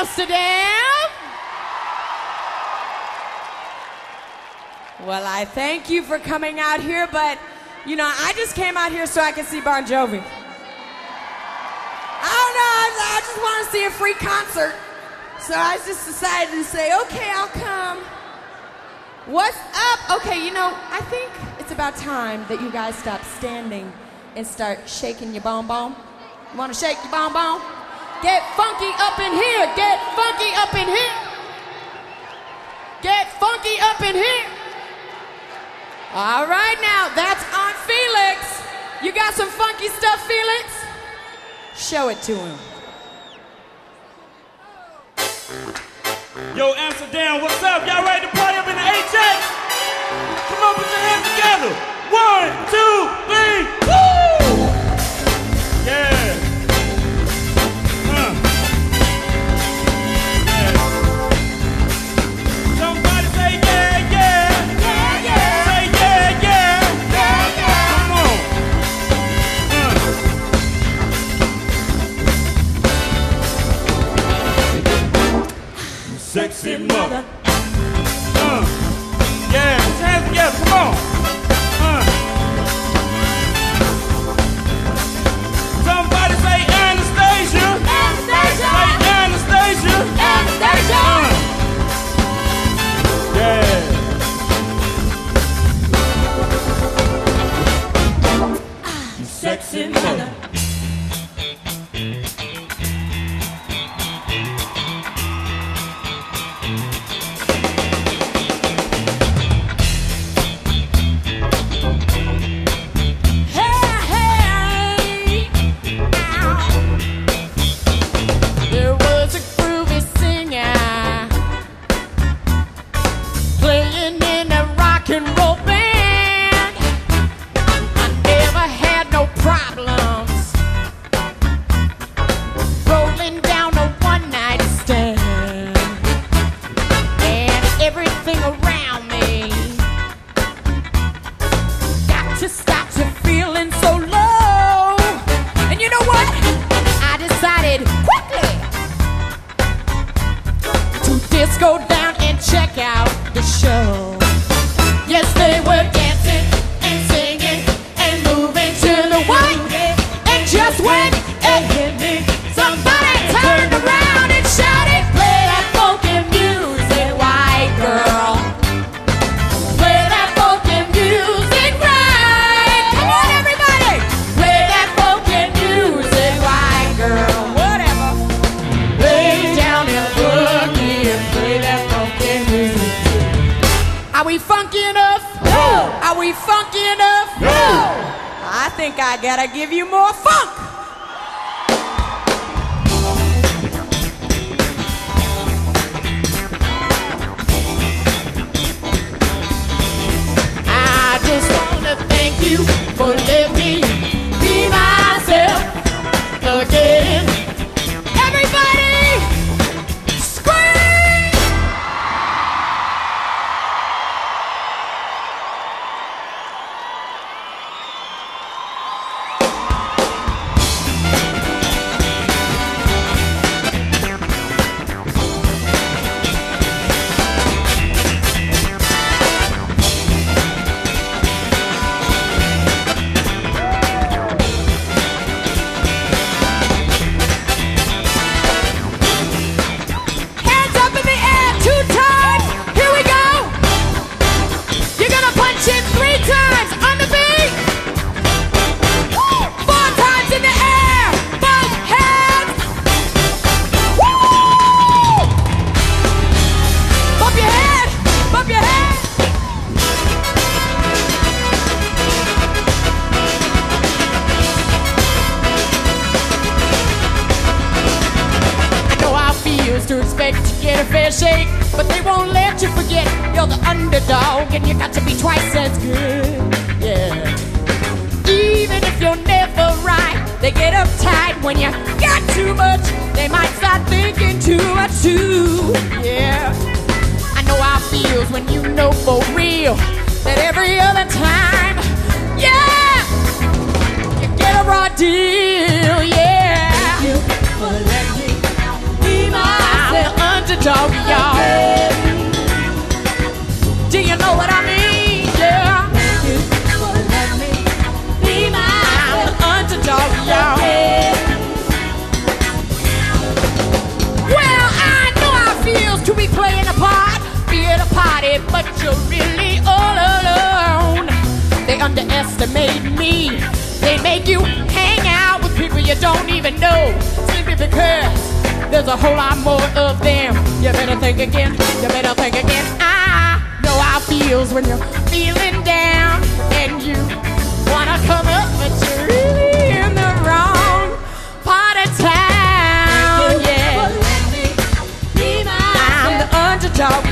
Amsterdam. Well, I thank you for coming out here, but you know, I just came out here so I could see Bon Jovi. I don't know, I, just want to see a free concert. So I just decided to say, okay, I'll come. What's up? Okay, you know, I think it's about time that you guys stop standing and start shaking your bom. You want to shake your bom? Get funky up in here. Get funky up in here. Get funky up in here. All right, now that's on Felix. You got some funky stuff, Felix? Show it to him. Yo, Amsterdam, what's up? Y'all ready to party up in the HX? Mother. Uh. Yeah, hands together. Come on. We funky enough? No. Are we funky enough? No. I think I gotta give you more funk. To expect to get a fair shake, but they won't let you forget you're the underdog and you got to be twice as good. Yeah. Even if you're never right, they get uptight when you got too much. They might start thinking too much too. Yeah. I know how it feels when you know for real that every other time, there's a whole lot more of them. You better think again, you better think again. I know how it feels when you're feeling down and you wanna come up, but you're really in the wrong part of town. Yeah, I'm the underdog,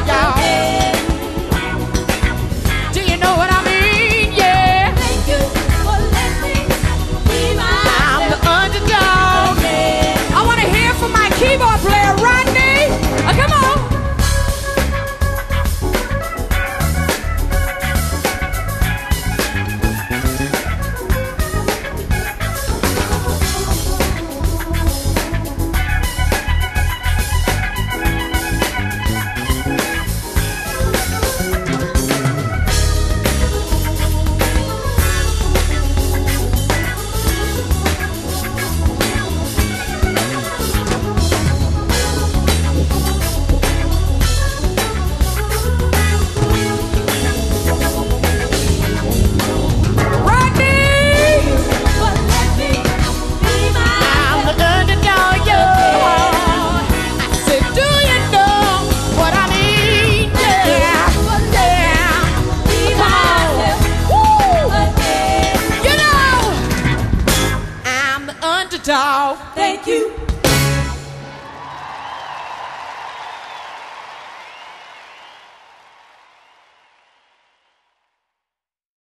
Underdog. Thank you.